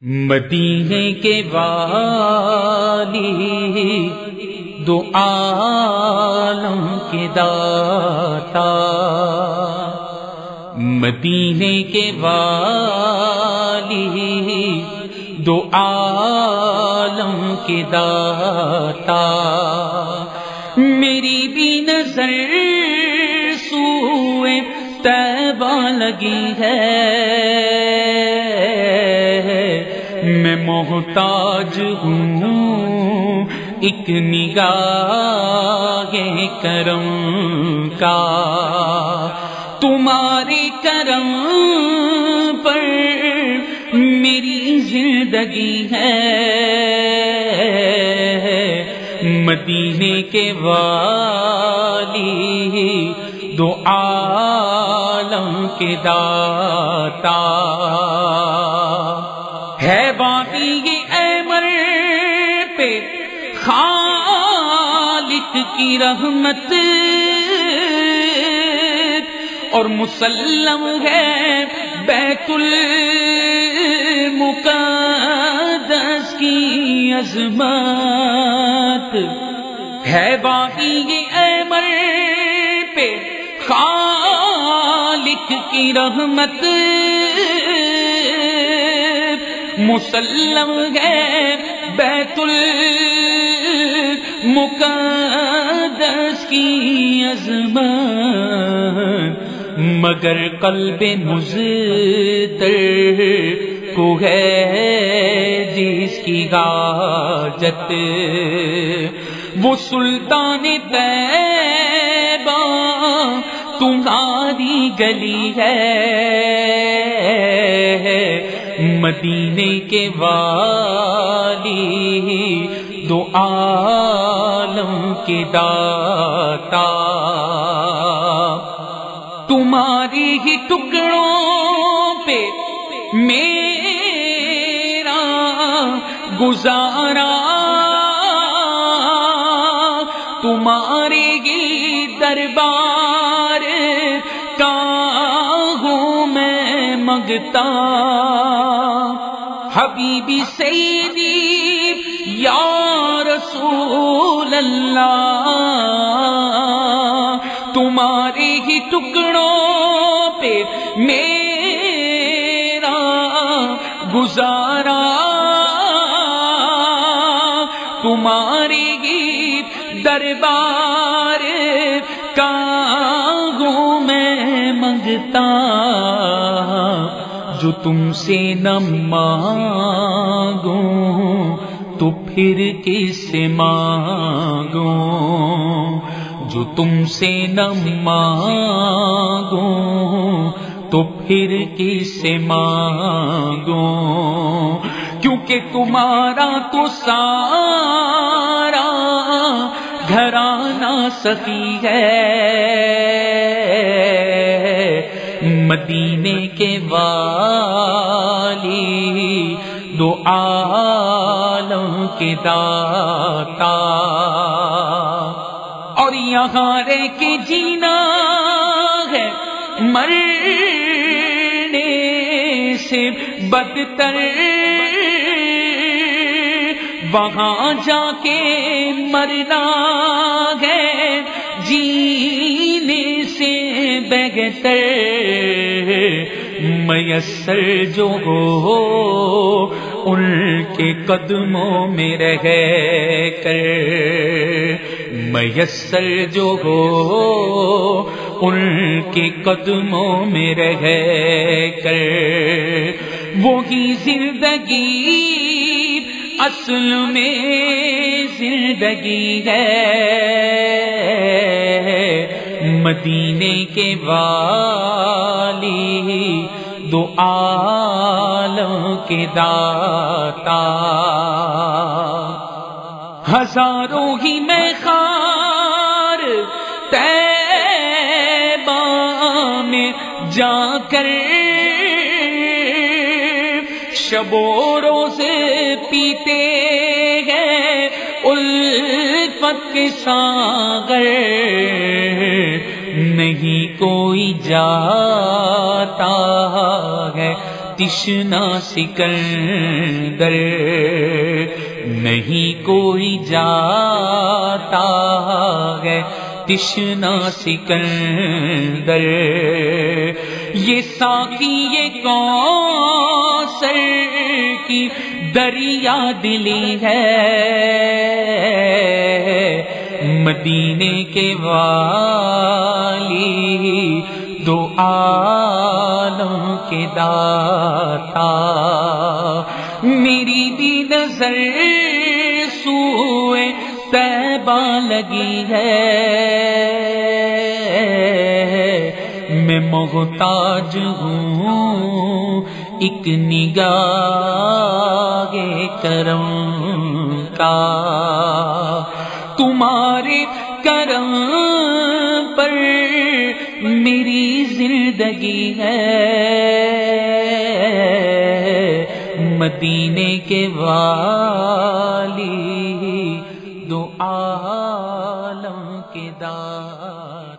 مدینے کے والی دو عالم کے داتا۔ مدینے کے والی دو عالم کے داتا۔ میری بھی نظر سوئے تیبہ لگی ہے۔ میں محتاج ہوں۔ ایک نگاہ کرم کا۔ تمہارے کرم پر میری زندگی ہے۔ مدینے کے والی دو عالم کے داتا۔ رحمت اور مسلم ہے بیت المقدس کی عظمت۔ ہے باقی یہ ایمر پہ خالق کی رحمت۔ مسلم ہے بیت المقدس کی عظمت، مگر قلب مزدر کو ہے جس کی گاجت وہ سلطان تیبہ تمہاری گلی ہے، مدینے کے والی دو عالم کے داتا۔ تمہاری ہی ٹکڑوں پہ میرا گزارا۔ تمہارے ہی دربار کا ہوں میں مگتا۔ حبیبی سیدی یا رسول اللہ، تمہارے ہی ٹکڑوں پہ میرا گزارا۔ تمہارے ہی دربار کا ہوں میں منگتا جو تم سے نہ مانگوں۔ تو پھر کس سے مانگوں؟ جو تم سے نہ مانگوں، تو پھر کس سے مانگوں؟ کیونکہ تمہارا تو سارا گھرانا سکی ہے۔ مدینے کے والی دو عالم کے داتا۔ اور یہاں رہ کے جینا ہے مرنے سے بدتر۔ وہاں جا کے مرنا ہے جینے سے بہتر۔ میسر جو ہو ان کے قدموں میں رہ کر میسر جو ہو، ان کے قدموں میں رہ کر وہی زندگی اصل میں زندگی ہے۔ مدینے کے والی دو عالم کے داتا۔ ہزاروں ہی میں خار تیبہ میں جا کر شبوں روز پیتے گئے الفت کے ساگر نہیں کوئی جاتا ہے تشنا سکندر نہیں کوئی جاتا ہے تشنا سکندر یہ ساکی یہ کون سر کی دریا دلی ہے۔ مدینے کے والی دو عالم کے داتا۔ میری بھی نظر سوئے تیبا لگی ہے۔ میں محتاج ہوں ایک نگاہ کرم کا۔ تمہارے کرم پر میری زندگی ہے۔ مدینے کے والی دو عالم کے دار